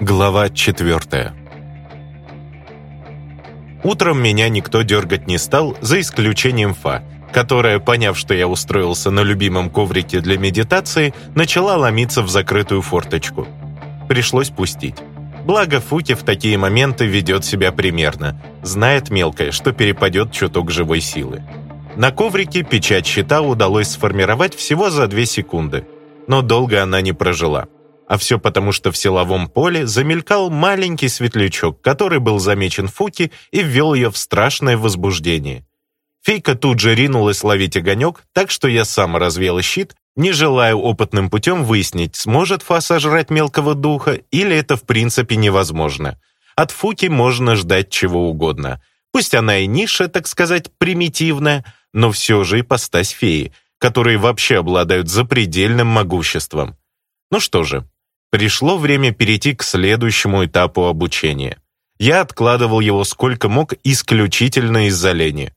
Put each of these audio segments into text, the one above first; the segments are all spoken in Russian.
Глава четвертая Утром меня никто дергать не стал, за исключением Фа, которая, поняв, что я устроился на любимом коврике для медитации, начала ломиться в закрытую форточку. Пришлось пустить. Благо Фути в такие моменты ведет себя примерно. Знает мелкое, что перепадет чуток живой силы. На коврике печать щита удалось сформировать всего за две секунды. Но долго она не прожила. А все потому, что в силовом поле замелькал маленький светлячок, который был замечен Фуки и ввел ее в страшное возбуждение. Фейка тут же ринулась ловить огонек, так что я сам развел щит, не желая опытным путем выяснить, сможет Фа сожрать мелкого духа или это в принципе невозможно. От Фуки можно ждать чего угодно. Пусть она и ниша, так сказать, примитивная, но все же и ипостась феи, которые вообще обладают запредельным могуществом. Ну что же, Пришло время перейти к следующему этапу обучения. Я откладывал его сколько мог исключительно из-за лени.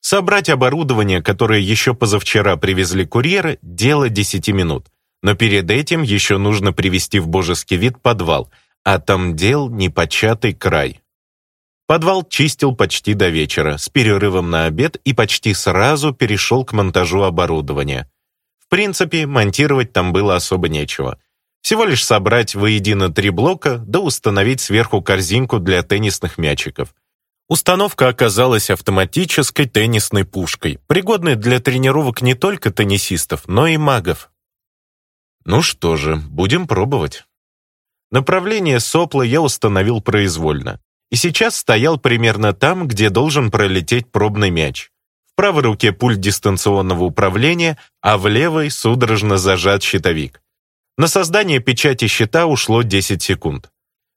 Собрать оборудование, которое еще позавчера привезли курьеры, дело 10 минут. Но перед этим еще нужно привести в божеский вид подвал, а там дел непочатый край. Подвал чистил почти до вечера, с перерывом на обед и почти сразу перешел к монтажу оборудования. В принципе, монтировать там было особо нечего. Всего лишь собрать воедино три блока, да установить сверху корзинку для теннисных мячиков. Установка оказалась автоматической теннисной пушкой, пригодной для тренировок не только теннисистов, но и магов. Ну что же, будем пробовать. Направление сопла я установил произвольно. И сейчас стоял примерно там, где должен пролететь пробный мяч. В правой руке пульт дистанционного управления, а в левой судорожно зажат щитовик. На создание печати счета ушло 10 секунд.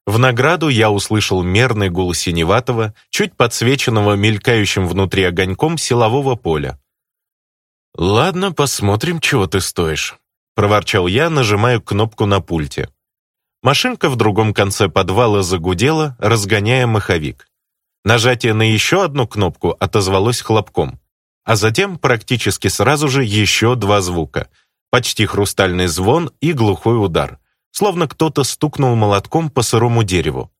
В награду я услышал мерный гул синеватого, чуть подсвеченного мелькающим внутри огоньком силового поля. «Ладно, посмотрим, чего ты стоишь», — проворчал я, нажимая кнопку на пульте. Машинка в другом конце подвала загудела, разгоняя маховик. Нажатие на еще одну кнопку отозвалось хлопком, а затем практически сразу же еще два звука, Почти хрустальный звон и глухой удар, словно кто-то стукнул молотком по сырому дереву.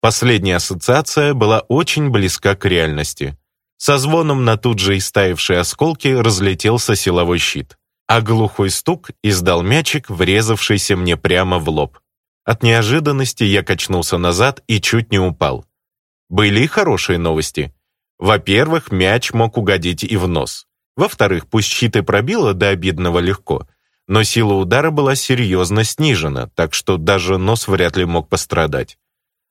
Последняя ассоциация была очень близка к реальности. Со звоном на тут же истаившие осколки разлетелся силовой щит, а глухой стук издал мячик, врезавшийся мне прямо в лоб. От неожиданности я качнулся назад и чуть не упал. Были хорошие новости. Во-первых, мяч мог угодить и в нос. Во-вторых, пусть щит и пробило до обидного легко, но сила удара была серьезно снижена, так что даже нос вряд ли мог пострадать.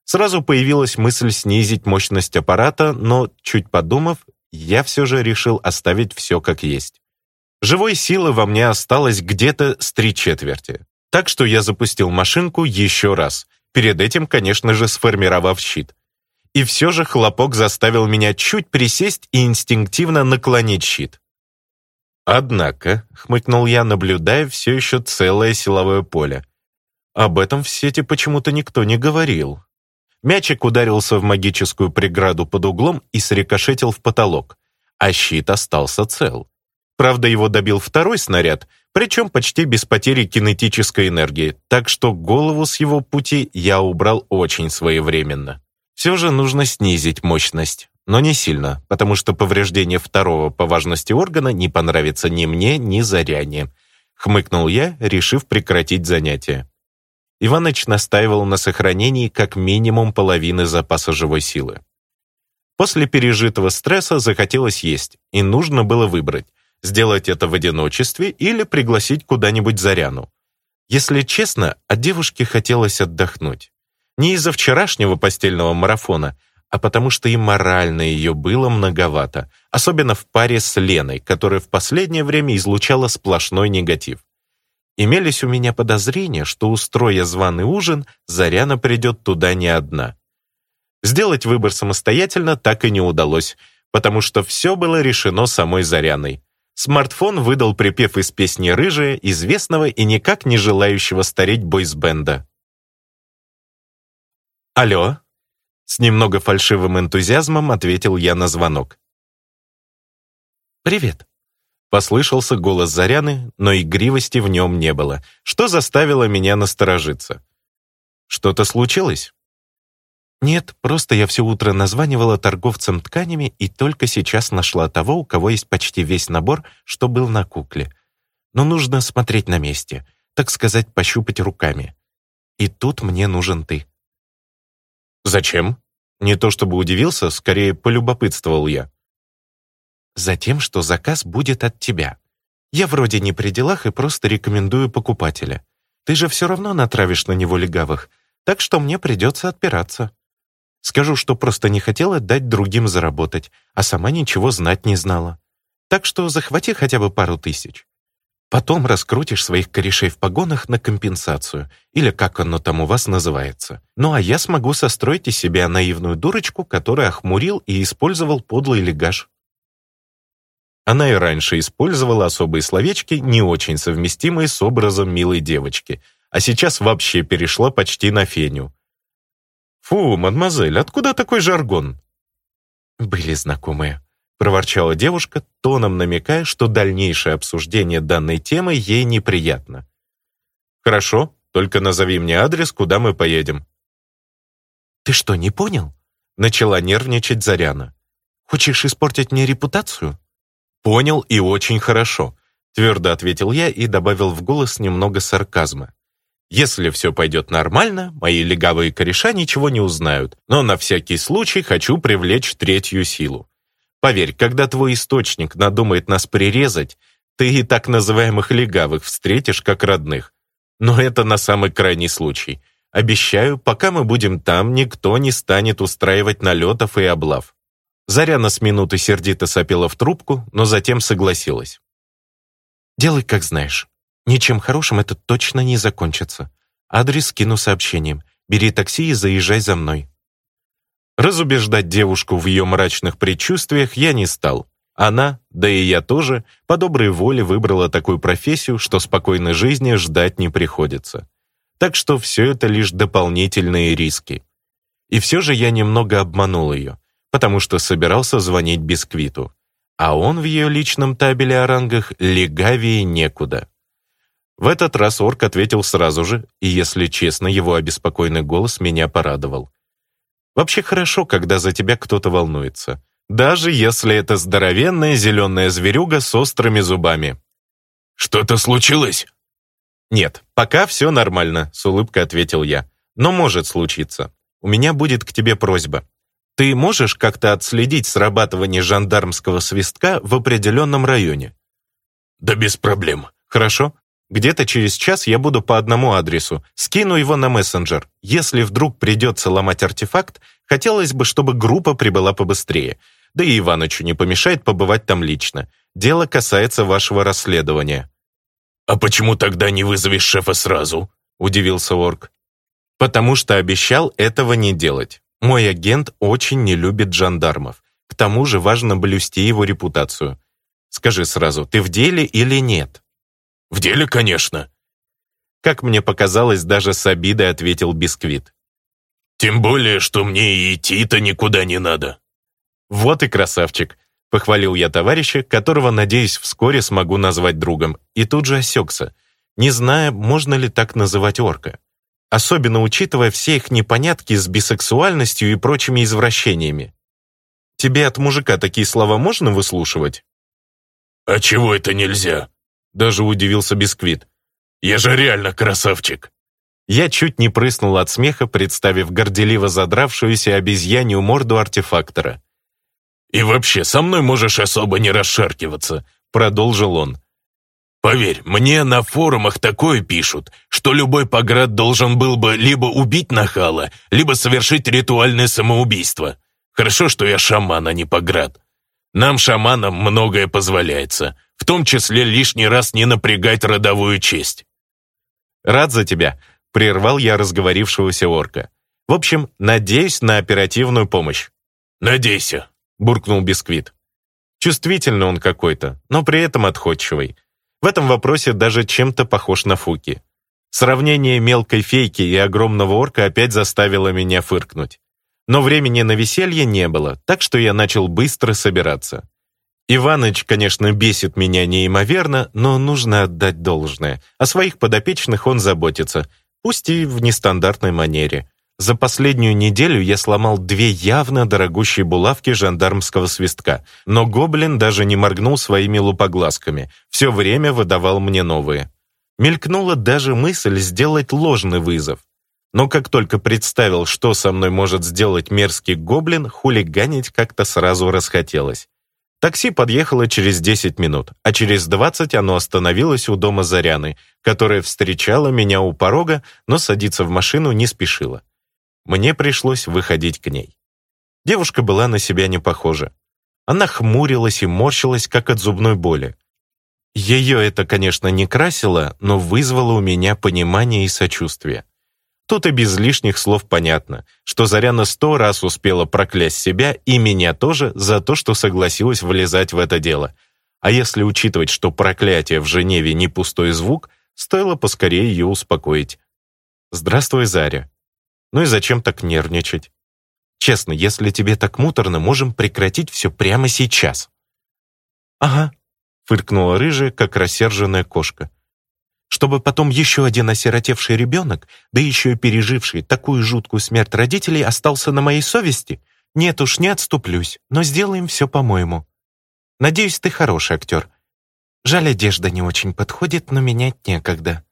Сразу появилась мысль снизить мощность аппарата, но, чуть подумав, я все же решил оставить все как есть. Живой силы во мне осталось где-то с три четверти. Так что я запустил машинку еще раз, перед этим, конечно же, сформировав щит. И все же хлопок заставил меня чуть присесть и инстинктивно наклонить щит. Однако, хмыкнул я, наблюдая все еще целое силовое поле. Об этом в сети почему-то никто не говорил. Мячик ударился в магическую преграду под углом и срикошетил в потолок, а щит остался цел. Правда, его добил второй снаряд, причем почти без потери кинетической энергии, так что голову с его пути я убрал очень своевременно. Все же нужно снизить мощность но не сильно, потому что повреждение второго по важности органа не понравится ни мне, ни Заряне. Хмыкнул я, решив прекратить занятие. Иваныч настаивал на сохранении как минимум половины запаса живой силы. После пережитого стресса захотелось есть, и нужно было выбрать, сделать это в одиночестве или пригласить куда-нибудь Заряну. Если честно, от девушки хотелось отдохнуть. Не из-за вчерашнего постельного марафона – а потому что и морально ее было многовато, особенно в паре с Леной, которая в последнее время излучала сплошной негатив. Имелись у меня подозрения, что, устроя званый ужин, Заряна придет туда не одна. Сделать выбор самостоятельно так и не удалось, потому что все было решено самой Заряной. Смартфон выдал припев из песни «Рыжая», известного и никак не желающего стареть бойсбенда. «Алло?» С немного фальшивым энтузиазмом ответил я на звонок. «Привет», — послышался голос Заряны, но игривости в нем не было, что заставило меня насторожиться. «Что-то случилось?» «Нет, просто я все утро названивала торговцем тканями и только сейчас нашла того, у кого есть почти весь набор, что был на кукле. Но нужно смотреть на месте, так сказать, пощупать руками. И тут мне нужен ты». «Зачем?» Не то чтобы удивился, скорее полюбопытствовал я. «Затем, что заказ будет от тебя. Я вроде не при делах и просто рекомендую покупателя. Ты же все равно натравишь на него легавых, так что мне придется отпираться. Скажу, что просто не хотела дать другим заработать, а сама ничего знать не знала. Так что захвати хотя бы пару тысяч. Потом раскрутишь своих корешей в погонах на компенсацию, или как оно там у вас называется. Ну а я смогу состроить из себя наивную дурочку, которая охмурил и использовал подлый легаш. Она и раньше использовала особые словечки, не очень совместимые с образом милой девочки, а сейчас вообще перешла почти на феню. «Фу, мадемуазель, откуда такой жаргон?» Были знакомые проворчала девушка, тоном намекая, что дальнейшее обсуждение данной темы ей неприятно. «Хорошо, только назови мне адрес, куда мы поедем». «Ты что, не понял?» — начала нервничать Заряна. «Хочешь испортить мне репутацию?» «Понял и очень хорошо», — твердо ответил я и добавил в голос немного сарказма. «Если все пойдет нормально, мои легавые кореша ничего не узнают, но на всякий случай хочу привлечь третью силу. Поверь, когда твой источник надумает нас прирезать, ты и так называемых легавых встретишь как родных. Но это на самый крайний случай. Обещаю, пока мы будем там, никто не станет устраивать налетов и облав». Заряна с минуты сердито сопела в трубку, но затем согласилась. «Делай, как знаешь. Ничем хорошим это точно не закончится. Адрес кину сообщением. Бери такси и заезжай за мной». Разубеждать девушку в ее мрачных предчувствиях я не стал. Она, да и я тоже, по доброй воле выбрала такую профессию, что спокойной жизни ждать не приходится. Так что все это лишь дополнительные риски. И все же я немного обманул ее, потому что собирался звонить Бисквиту. А он в ее личном табеле о рангах легавее некуда. В этот раз орк ответил сразу же, и, если честно, его обеспокоенный голос меня порадовал. Вообще хорошо, когда за тебя кто-то волнуется. Даже если это здоровенная зеленая зверюга с острыми зубами. «Что-то случилось?» «Нет, пока все нормально», — с улыбкой ответил я. «Но может случиться. У меня будет к тебе просьба. Ты можешь как-то отследить срабатывание жандармского свистка в определенном районе?» «Да без проблем». «Хорошо. Где-то через час я буду по одному адресу. Скину его на мессенджер. Если вдруг придется ломать артефакт, хотелось бы, чтобы группа прибыла побыстрее. Да и Иванычу не помешает побывать там лично. Дело касается вашего расследования». «А почему тогда не вызовешь шефа сразу?» – удивился Орк. «Потому что обещал этого не делать. Мой агент очень не любит жандармов. К тому же важно блюсти его репутацию. Скажи сразу, ты в деле или нет?» В деле, конечно. Как мне показалось, даже с обидой ответил Бисквит. Тем более, что мне и идти-то никуда не надо. Вот и красавчик. Похвалил я товарища, которого, надеюсь, вскоре смогу назвать другом, и тут же осекся, не зная, можно ли так называть орка. Особенно учитывая все их непонятки с бисексуальностью и прочими извращениями. Тебе от мужика такие слова можно выслушивать? «А чего это нельзя?» Даже удивился Бисквит. «Я же реально красавчик!» Я чуть не прыснул от смеха, представив горделиво задравшуюся обезьянью морду артефактора. «И вообще, со мной можешь особо не расшаркиваться», — продолжил он. «Поверь, мне на форумах такое пишут, что любой поград должен был бы либо убить нахала, либо совершить ритуальное самоубийство. Хорошо, что я шаман, а не поград. Нам, шаманам, многое позволяется в том числе лишний раз не напрягать родовую честь. «Рад за тебя», — прервал я разговорившегося орка. «В общем, надеюсь на оперативную помощь». «Надейся», — буркнул Бисквит. Чувствительный он какой-то, но при этом отходчивый. В этом вопросе даже чем-то похож на Фуки. Сравнение мелкой фейки и огромного орка опять заставило меня фыркнуть. Но времени на веселье не было, так что я начал быстро собираться. Иваныч, конечно, бесит меня неимоверно, но нужно отдать должное. О своих подопечных он заботится, пусть и в нестандартной манере. За последнюю неделю я сломал две явно дорогущие булавки жандармского свистка, но гоблин даже не моргнул своими лупоглазками, все время выдавал мне новые. Мелькнула даже мысль сделать ложный вызов. Но как только представил, что со мной может сделать мерзкий гоблин, хулиганить как-то сразу расхотелось. Такси подъехало через 10 минут, а через 20 оно остановилось у дома Заряны, которая встречала меня у порога, но садиться в машину не спешила. Мне пришлось выходить к ней. Девушка была на себя не похожа. Она хмурилась и морщилась, как от зубной боли. Ее это, конечно, не красило, но вызвало у меня понимание и сочувствие. Тут и без лишних слов понятно, что Заряна сто раз успела проклясть себя и меня тоже за то, что согласилась влезать в это дело. А если учитывать, что проклятие в Женеве не пустой звук, стоило поскорее ее успокоить. «Здравствуй, Заря. Ну и зачем так нервничать? Честно, если тебе так муторно, можем прекратить все прямо сейчас». «Ага», — фыркнула рыжая, как рассерженная кошка чтобы потом еще один осиротевший ребенок, да еще и переживший такую жуткую смерть родителей, остался на моей совести? Нет уж, не отступлюсь, но сделаем все по-моему. Надеюсь, ты хороший актер. Жаль, одежда не очень подходит, но менять некогда.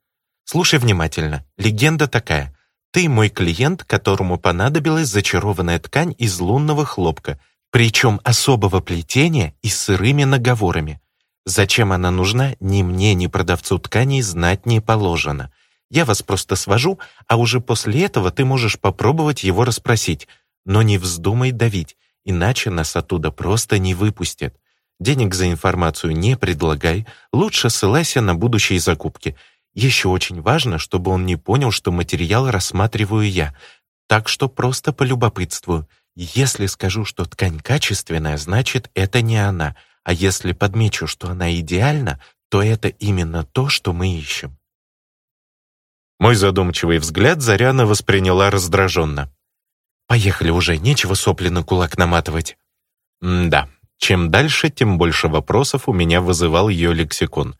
Слушай внимательно. Легенда такая. Ты мой клиент, которому понадобилась зачарованная ткань из лунного хлопка, причем особого плетения и сырыми наговорами. Зачем она нужна, ни мне, ни продавцу тканей знать не положено. Я вас просто свожу, а уже после этого ты можешь попробовать его расспросить. Но не вздумай давить, иначе нас оттуда просто не выпустят. Денег за информацию не предлагай, лучше ссылайся на будущие закупки. Еще очень важно, чтобы он не понял, что материал рассматриваю я, так что просто полюбопытствую. Если скажу, что ткань качественная, значит, это не она — а если подмечу, что она идеальна, то это именно то, что мы ищем. Мой задумчивый взгляд Заряна восприняла раздраженно. «Поехали уже, нечего сопли на кулак наматывать». М да, чем дальше, тем больше вопросов у меня вызывал ее лексикон.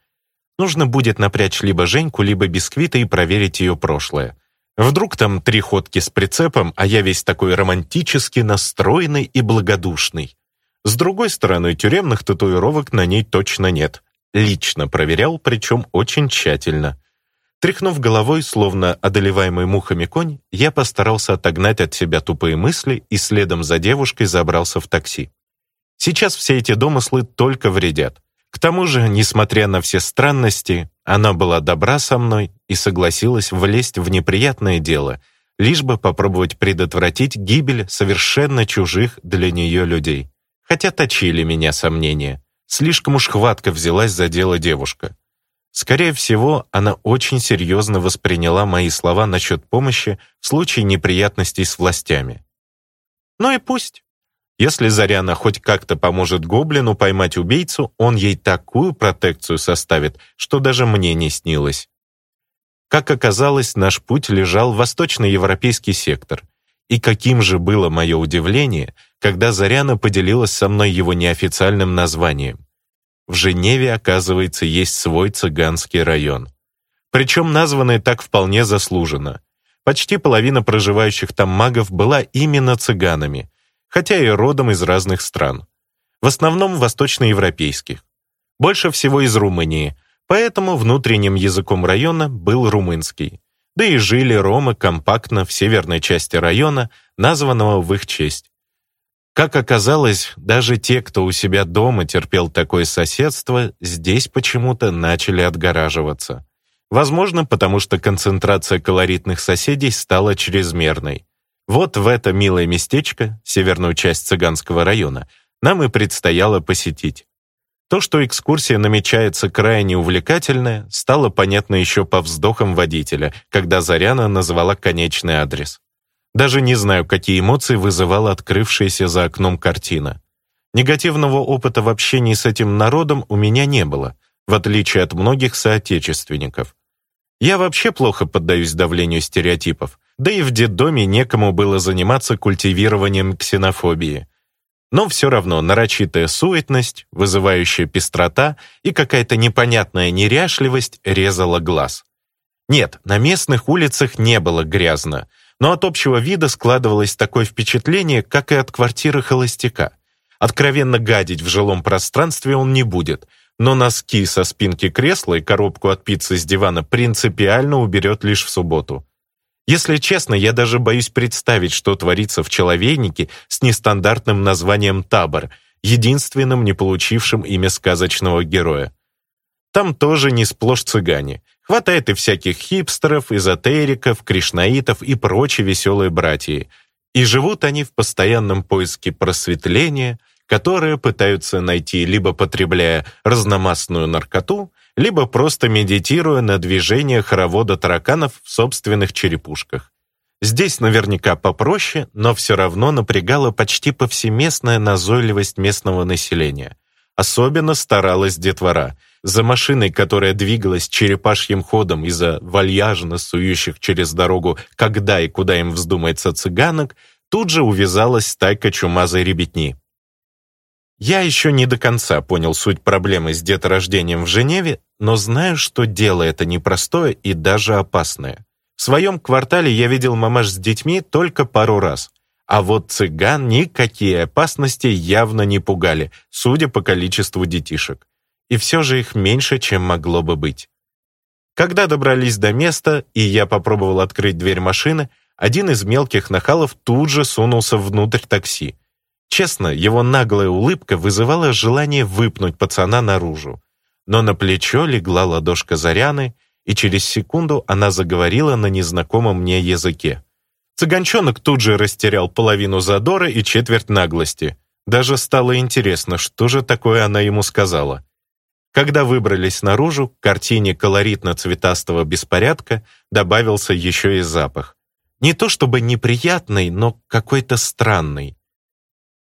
Нужно будет напрячь либо Женьку, либо Бисквита и проверить ее прошлое. Вдруг там три ходки с прицепом, а я весь такой романтически настроенный и благодушный. С другой стороны, тюремных татуировок на ней точно нет. Лично проверял, причем очень тщательно. Тряхнув головой, словно одолеваемый мухами конь, я постарался отогнать от себя тупые мысли и следом за девушкой забрался в такси. Сейчас все эти домыслы только вредят. К тому же, несмотря на все странности, она была добра со мной и согласилась влезть в неприятное дело, лишь бы попробовать предотвратить гибель совершенно чужих для нее людей хотя точили меня сомнения. Слишком уж хватко взялась за дело девушка. Скорее всего, она очень серьезно восприняла мои слова насчет помощи в случае неприятностей с властями. Ну и пусть. Если Заряна хоть как-то поможет гоблину поймать убийцу, он ей такую протекцию составит, что даже мне не снилось. Как оказалось, наш путь лежал в восточноевропейский сектор, и каким же было мое удивление, когда Заряна поделилась со мной его неофициальным названием. В Женеве, оказывается, есть свой цыганский район. Причем названы так вполне заслуженно. Почти половина проживающих там магов была именно цыганами, хотя и родом из разных стран. В основном восточноевропейских. Больше всего из Румынии, поэтому внутренним языком района был румынский да и жили ромы компактно в северной части района, названного в их честь. Как оказалось, даже те, кто у себя дома терпел такое соседство, здесь почему-то начали отгораживаться. Возможно, потому что концентрация колоритных соседей стала чрезмерной. Вот в это милое местечко, северную часть Цыганского района, нам и предстояло посетить. То, что экскурсия намечается крайне увлекательная, стало понятно еще по вздохам водителя, когда Заряна назвала конечный адрес. Даже не знаю, какие эмоции вызывала открывшаяся за окном картина. Негативного опыта в общении с этим народом у меня не было, в отличие от многих соотечественников. Я вообще плохо поддаюсь давлению стереотипов, да и в детдоме некому было заниматься культивированием ксенофобии но все равно нарочитая суетность, вызывающая пестрота и какая-то непонятная неряшливость резала глаз. Нет, на местных улицах не было грязно, но от общего вида складывалось такое впечатление, как и от квартиры холостяка. Откровенно гадить в жилом пространстве он не будет, но носки со спинки кресла и коробку от пиццы с дивана принципиально уберет лишь в субботу. Если честно, я даже боюсь представить, что творится в человейнике с нестандартным названием «Табор», единственным не получившим имя сказочного героя. Там тоже не сплошь цыгане. Хватает и всяких хипстеров, эзотериков, кришнаитов и прочие веселые братья. И живут они в постоянном поиске просветления, которое пытаются найти, либо потребляя разномастную наркоту, либо просто медитируя на движение хоровода тараканов в собственных черепушках. Здесь наверняка попроще, но все равно напрягала почти повсеместная назойливость местного населения. Особенно старалась детвора. За машиной, которая двигалась черепашьим ходом из-за вальяжно сующих через дорогу, когда и куда им вздумается цыганок, тут же увязалась стайка чумазой ребятни. Я еще не до конца понял суть проблемы с деторождением в Женеве, но знаю, что дело это непростое и даже опасное. В своем квартале я видел мамаш с детьми только пару раз. А вот цыган никакие опасности явно не пугали, судя по количеству детишек. И все же их меньше, чем могло бы быть. Когда добрались до места, и я попробовал открыть дверь машины, один из мелких нахалов тут же сунулся внутрь такси, Честно, его наглая улыбка вызывала желание выпнуть пацана наружу. Но на плечо легла ладошка Заряны, и через секунду она заговорила на незнакомом мне языке. Цыганчонок тут же растерял половину задора и четверть наглости. Даже стало интересно, что же такое она ему сказала. Когда выбрались наружу, к картине колоритно-цветастого беспорядка добавился еще и запах. Не то чтобы неприятный, но какой-то странный.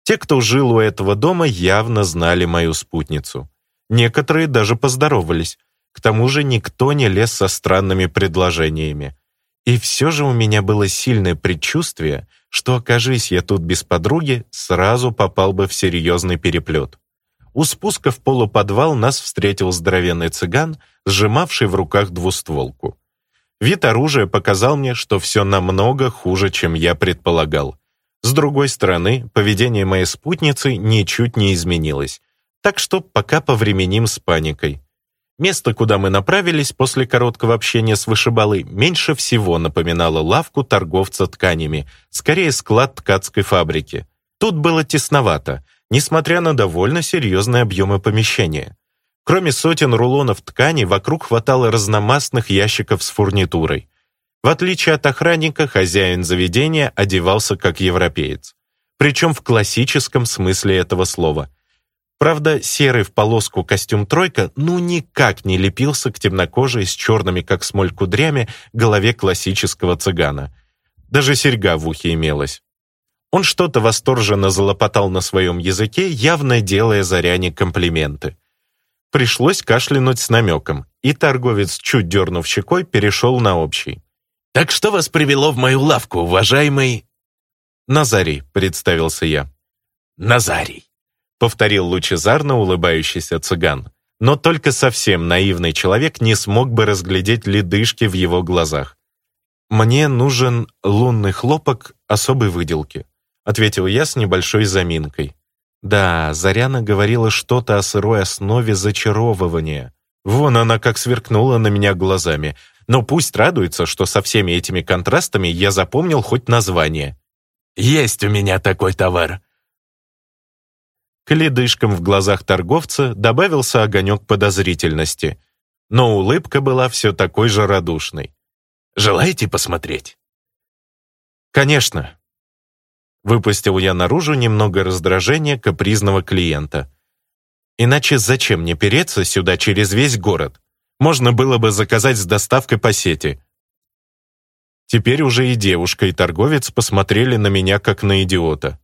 Те, кто жил у этого дома, явно знали мою спутницу. Некоторые даже поздоровались. К тому же никто не лез со странными предложениями. И все же у меня было сильное предчувствие, что, окажись я тут без подруги, сразу попал бы в серьезный переплет. У спуска в полуподвал нас встретил здоровенный цыган, сжимавший в руках двустволку. Вид оружия показал мне, что все намного хуже, чем я предполагал. С другой стороны, поведение моей спутницы ничуть не изменилось, так что пока повременим с паникой. Место, куда мы направились после короткого общения с вышибалой, меньше всего напоминало лавку торговца тканями, скорее склад ткацкой фабрики. Тут было тесновато, несмотря на довольно серьезные объемы помещения. Кроме сотен рулонов ткани, вокруг хватало разномастных ящиков с фурнитурой. В отличие от охранника, хозяин заведения одевался как европеец. Причем в классическом смысле этого слова. Правда, серый в полоску костюм «тройка» ну никак не лепился к темнокожей с черными, как смоль, кудрями голове классического цыгана. Даже серьга в ухе имелась. Он что-то восторженно залопотал на своем языке, явно делая Заряне комплименты. Пришлось кашлянуть с намеком, и торговец, чуть дернув щекой, перешел на общий. «Так что вас привело в мою лавку, уважаемый...» «Назарий», — представился я. «Назарий», — повторил лучезарно улыбающийся цыган. Но только совсем наивный человек не смог бы разглядеть ледышки в его глазах. «Мне нужен лунный хлопок особой выделки», — ответил я с небольшой заминкой. Да, Заряна говорила что-то о сырой основе зачаровывания. Вон она как сверкнула на меня глазами, но пусть радуется, что со всеми этими контрастами я запомнил хоть название. «Есть у меня такой товар!» К ледышкам в глазах торговца добавился огонек подозрительности, но улыбка была все такой же радушной. «Желаете посмотреть?» «Конечно!» Выпустил я наружу немного раздражения капризного клиента. «Иначе зачем мне переться сюда через весь город?» можно было бы заказать с доставкой по сети. Теперь уже и девушка, и торговец посмотрели на меня, как на идиота.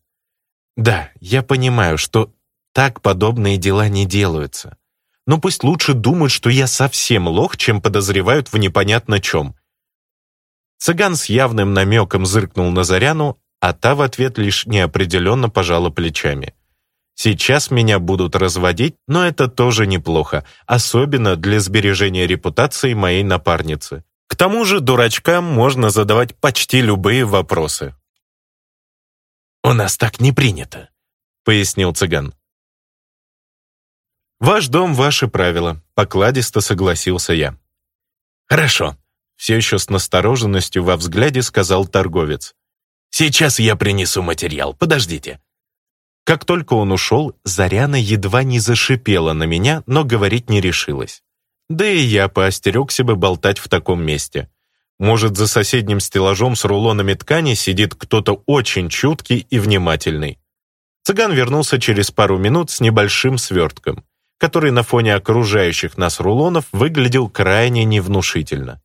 Да, я понимаю, что так подобные дела не делаются. Но пусть лучше думают, что я совсем лох, чем подозревают в непонятно чем. Цыган с явным намеком зыркнул на Заряну, а та в ответ лишь неопределенно пожала плечами. Сейчас меня будут разводить, но это тоже неплохо, особенно для сбережения репутации моей напарницы. К тому же дурачкам можно задавать почти любые вопросы. «У нас так не принято», — пояснил цыган. «Ваш дом, ваши правила», — покладисто согласился я. «Хорошо», — все еще с настороженностью во взгляде сказал торговец. «Сейчас я принесу материал, подождите. Как только он ушел, Заряна едва не зашипела на меня, но говорить не решилась. Да и я поостерегся бы болтать в таком месте. Может, за соседним стеллажом с рулонами ткани сидит кто-то очень чуткий и внимательный. Цыган вернулся через пару минут с небольшим свертком, который на фоне окружающих нас рулонов выглядел крайне невнушительно.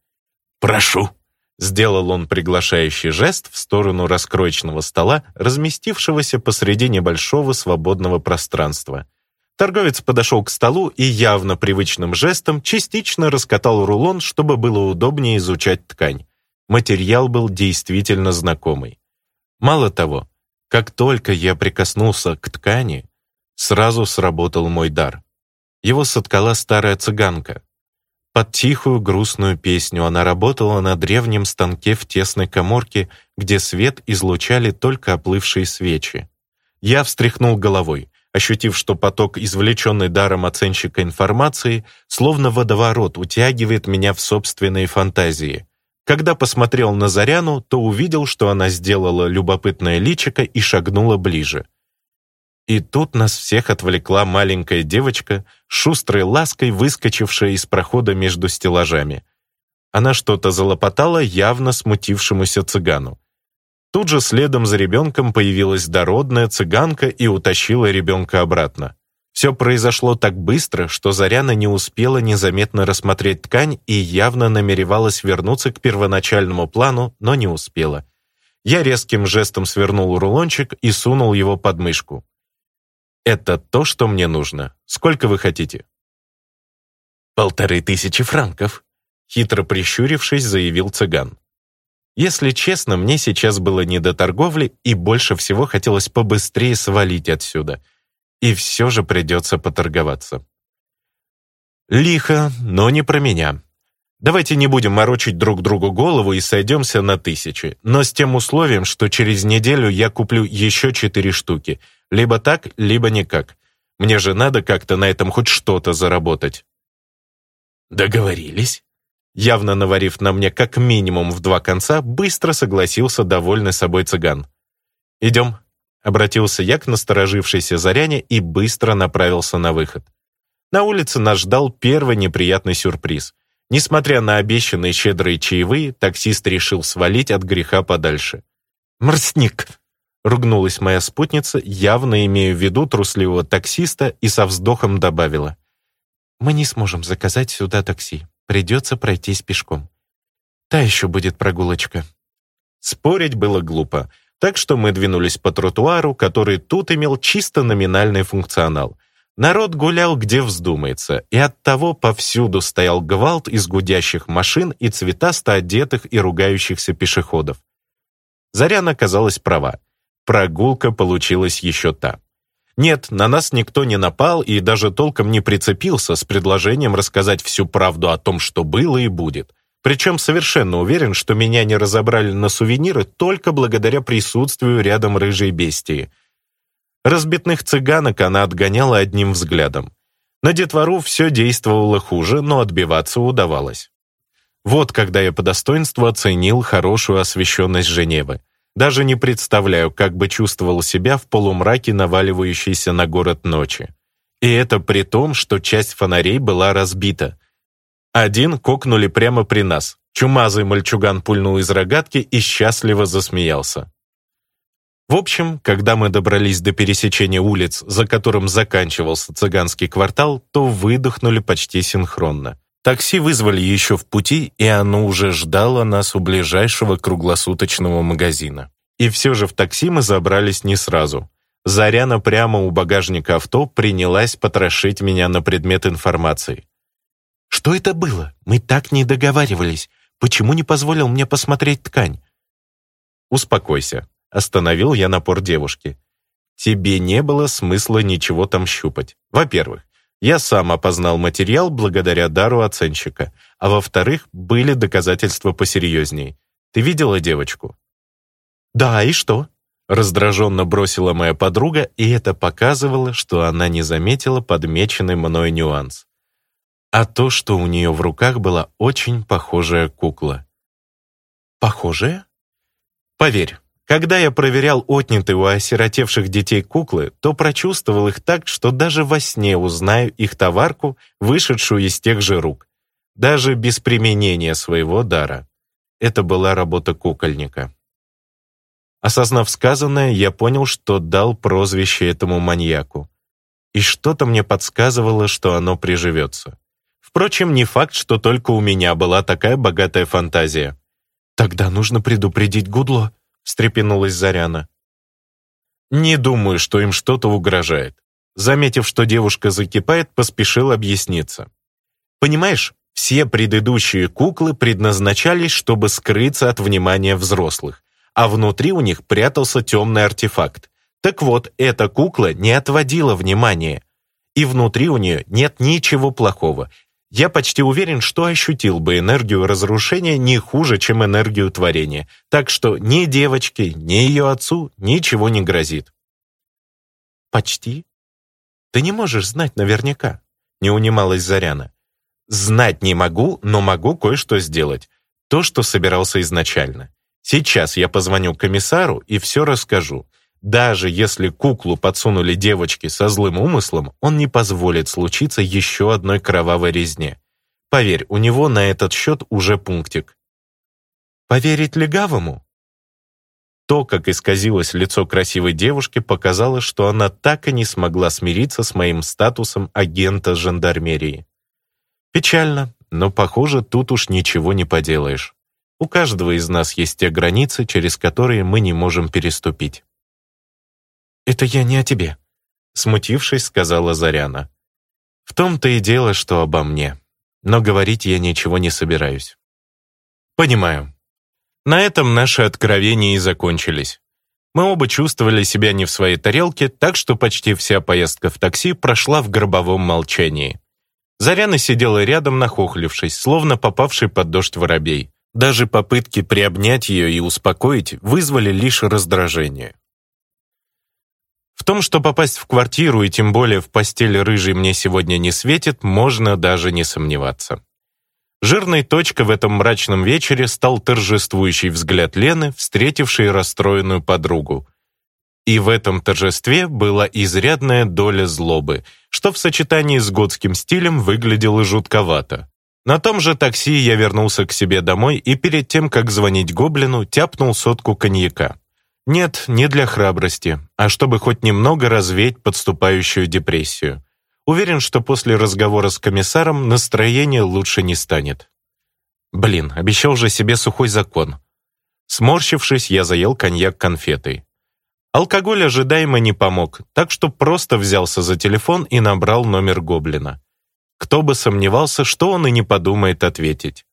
«Прошу!» Сделал он приглашающий жест в сторону раскроечного стола, разместившегося посреди небольшого свободного пространства. Торговец подошел к столу и явно привычным жестом частично раскатал рулон, чтобы было удобнее изучать ткань. Материал был действительно знакомый. Мало того, как только я прикоснулся к ткани, сразу сработал мой дар. Его соткала старая цыганка, под тихую грустную песню она работала на древнем станке в тесной коморке, где свет излучали только оплывшие свечи. Я встряхнул головой, ощутив, что поток, извлеченный даром оценщика информации, словно водоворот утягивает меня в собственные фантазии. Когда посмотрел на Заряну, то увидел, что она сделала любопытное личико и шагнула ближе — и тут нас всех отвлекла маленькая девочка, шустрой лаской выскочившая из прохода между стеллажами. Она что-то залопотала явно смутившемуся цыгану. Тут же следом за ребенком появилась дородная цыганка и утащила ребенка обратно. Все произошло так быстро, что Заряна не успела незаметно рассмотреть ткань и явно намеревалась вернуться к первоначальному плану, но не успела. Я резким жестом свернул рулончик и сунул его под мышку. Это то, что мне нужно. Сколько вы хотите? Полторы тысячи франков, хитро прищурившись, заявил цыган. Если честно, мне сейчас было не до торговли, и больше всего хотелось побыстрее свалить отсюда. И все же придется поторговаться. Лихо, но не про меня. Давайте не будем морочить друг другу голову и сойдемся на тысячи, но с тем условием, что через неделю я куплю еще четыре штуки. Либо так, либо никак. Мне же надо как-то на этом хоть что-то заработать». «Договорились?» Явно наварив на мне как минимум в два конца, быстро согласился довольный собой цыган. «Идем», — обратился я к насторожившейся Заряне и быстро направился на выход. На улице нас ждал первый неприятный сюрприз — Несмотря на обещанные щедрые чаевые, таксист решил свалить от греха подальше. «Мрстник!» — ругнулась моя спутница, явно имея в виду трусливого таксиста, и со вздохом добавила. «Мы не сможем заказать сюда такси. Придется пройтись пешком. Та еще будет прогулочка». Спорить было глупо, так что мы двинулись по тротуару, который тут имел чисто номинальный функционал. Народ гулял где вздумается, и оттого повсюду стоял гвалт из гудящих машин и цветасто одетых и ругающихся пешеходов. Заряна оказалась права. Прогулка получилась еще та. Нет, на нас никто не напал и даже толком не прицепился с предложением рассказать всю правду о том, что было и будет. Причем совершенно уверен, что меня не разобрали на сувениры только благодаря присутствию рядом рыжей бестии — Разбитных цыганок она отгоняла одним взглядом. На детвору все действовало хуже, но отбиваться удавалось. Вот когда я по достоинству оценил хорошую освещенность Женевы. Даже не представляю, как бы чувствовал себя в полумраке, наваливающейся на город ночи. И это при том, что часть фонарей была разбита. Один кокнули прямо при нас. Чумазый мальчуган пульнул из рогатки и счастливо засмеялся. В общем, когда мы добрались до пересечения улиц, за которым заканчивался цыганский квартал, то выдохнули почти синхронно. Такси вызвали еще в пути, и оно уже ждало нас у ближайшего круглосуточного магазина. И все же в такси мы забрались не сразу. Заряна прямо у багажника авто принялась потрошить меня на предмет информации. «Что это было? Мы так не договаривались. Почему не позволил мне посмотреть ткань?» «Успокойся», Остановил я напор девушки. Тебе не было смысла ничего там щупать. Во-первых, я сам опознал материал благодаря дару оценщика, а во-вторых, были доказательства посерьезней. Ты видела девочку? Да, и что? Раздраженно бросила моя подруга, и это показывало, что она не заметила подмеченный мной нюанс. А то, что у нее в руках была очень похожая кукла. Похожая? Поверь, когда я проверял отнятые у осиротевших детей куклы, то прочувствовал их так, что даже во сне узнаю их товарку, вышедшую из тех же рук. Даже без применения своего дара. Это была работа кукольника. Осознав сказанное, я понял, что дал прозвище этому маньяку. И что-то мне подсказывало, что оно приживется. Впрочем, не факт, что только у меня была такая богатая фантазия. «Тогда нужно предупредить Гудло», — встрепенулась Заряна. «Не думаю, что им что-то угрожает». Заметив, что девушка закипает, поспешил объясниться. «Понимаешь, все предыдущие куклы предназначались, чтобы скрыться от внимания взрослых, а внутри у них прятался темный артефакт. Так вот, эта кукла не отводила внимания, и внутри у нее нет ничего плохого, я почти уверен, что ощутил бы энергию разрушения не хуже, чем энергию творения. Так что ни девочке, ни ее отцу ничего не грозит. Почти. Ты не можешь знать наверняка, не унималась Заряна. Знать не могу, но могу кое-что сделать. То, что собирался изначально. Сейчас я позвоню комиссару и все расскажу. Даже если куклу подсунули девочки со злым умыслом, он не позволит случиться еще одной кровавой резне. Поверь, у него на этот счет уже пунктик. Поверить легавому? То, как исказилось лицо красивой девушки, показало, что она так и не смогла смириться с моим статусом агента жандармерии. Печально, но, похоже, тут уж ничего не поделаешь. У каждого из нас есть те границы, через которые мы не можем переступить. «Это я не о тебе», — смутившись, сказала Заряна. «В том-то и дело, что обо мне. Но говорить я ничего не собираюсь». «Понимаю. На этом наши откровения и закончились. Мы оба чувствовали себя не в своей тарелке, так что почти вся поездка в такси прошла в гробовом молчании. Заряна сидела рядом, нахохлившись, словно попавший под дождь воробей. Даже попытки приобнять ее и успокоить вызвали лишь раздражение. В том, что попасть в квартиру и тем более в постель рыжий мне сегодня не светит, можно даже не сомневаться. Жирной точкой в этом мрачном вечере стал торжествующий взгляд Лены, встретившей расстроенную подругу. И в этом торжестве была изрядная доля злобы, что в сочетании с готским стилем выглядело жутковато. На том же такси я вернулся к себе домой и перед тем, как звонить гоблину, тяпнул сотку коньяка. Нет, не для храбрости, а чтобы хоть немного развеять подступающую депрессию. Уверен, что после разговора с комиссаром настроение лучше не станет. Блин, обещал же себе сухой закон. Сморщившись, я заел коньяк конфетой. Алкоголь ожидаемо не помог, так что просто взялся за телефон и набрал номер гоблина. Кто бы сомневался, что он и не подумает ответить.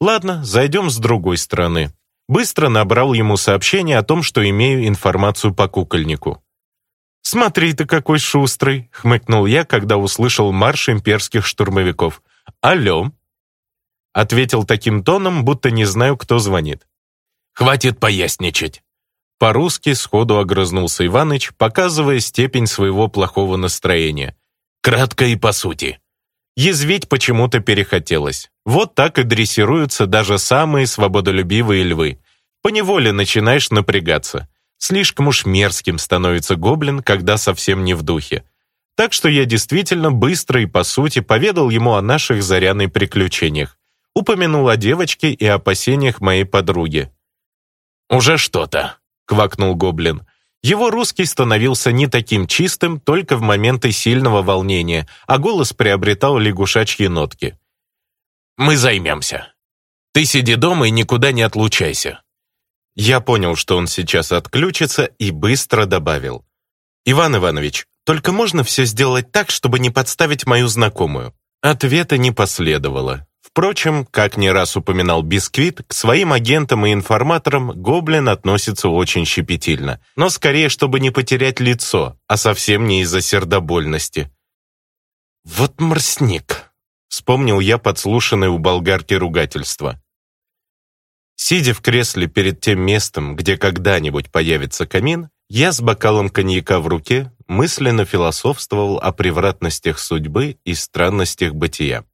Ладно, зайдем с другой стороны быстро набрал ему сообщение о том, что имею информацию по кукольнику. «Смотри ты, какой шустрый!» — хмыкнул я, когда услышал марш имперских штурмовиков. «Алло!» — ответил таким тоном, будто не знаю, кто звонит. «Хватит поясничать!» По-русски сходу огрызнулся Иваныч, показывая степень своего плохого настроения. «Кратко и по сути. Язвить почему-то перехотелось. Вот так и дрессируются даже самые свободолюбивые львы. Поневоле начинаешь напрягаться. Слишком уж мерзким становится гоблин, когда совсем не в духе. Так что я действительно быстро и по сути поведал ему о наших заряной приключениях. Упомянул о девочке и опасениях моей подруги. «Уже что-то», — квакнул гоблин. Его русский становился не таким чистым только в моменты сильного волнения, а голос приобретал лягушачьи нотки. «Мы займемся. Ты сиди дома и никуда не отлучайся». Я понял, что он сейчас отключится, и быстро добавил. «Иван Иванович, только можно все сделать так, чтобы не подставить мою знакомую?» Ответа не последовало. Впрочем, как не раз упоминал Бисквит, к своим агентам и информаторам Гоблин относится очень щепетильно, но скорее, чтобы не потерять лицо, а совсем не из-за сердобольности. «Вот морсник! — вспомнил я подслушанное у болгарки ругательство. Сидя в кресле перед тем местом, где когда-нибудь появится камин, я с бокалом коньяка в руке мысленно философствовал о превратностях судьбы и странностях бытия.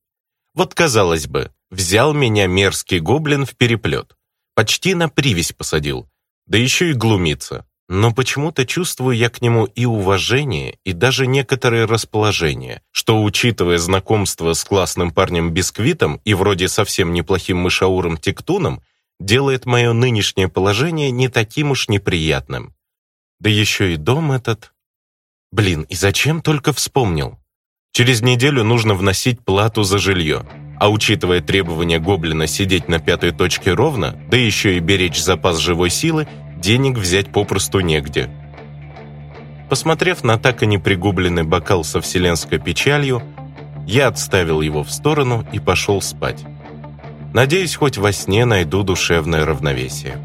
Вот, казалось бы, взял меня мерзкий гоблин в переплет. Почти на привязь посадил. Да еще и глумится. Но почему-то чувствую я к нему и уважение, и даже некоторое расположение, что, учитывая знакомство с классным парнем Бисквитом и вроде совсем неплохим мышауром Тектуном, делает мое нынешнее положение не таким уж неприятным. Да еще и дом этот... Блин, и зачем только вспомнил? Через неделю нужно вносить плату за жилье. А учитывая требование гоблина сидеть на пятой точке ровно, да еще и беречь запас живой силы, денег взять попросту негде. Посмотрев на так и не пригубленный бокал со вселенской печалью, я отставил его в сторону и пошел спать. Надеюсь, хоть во сне найду душевное равновесие.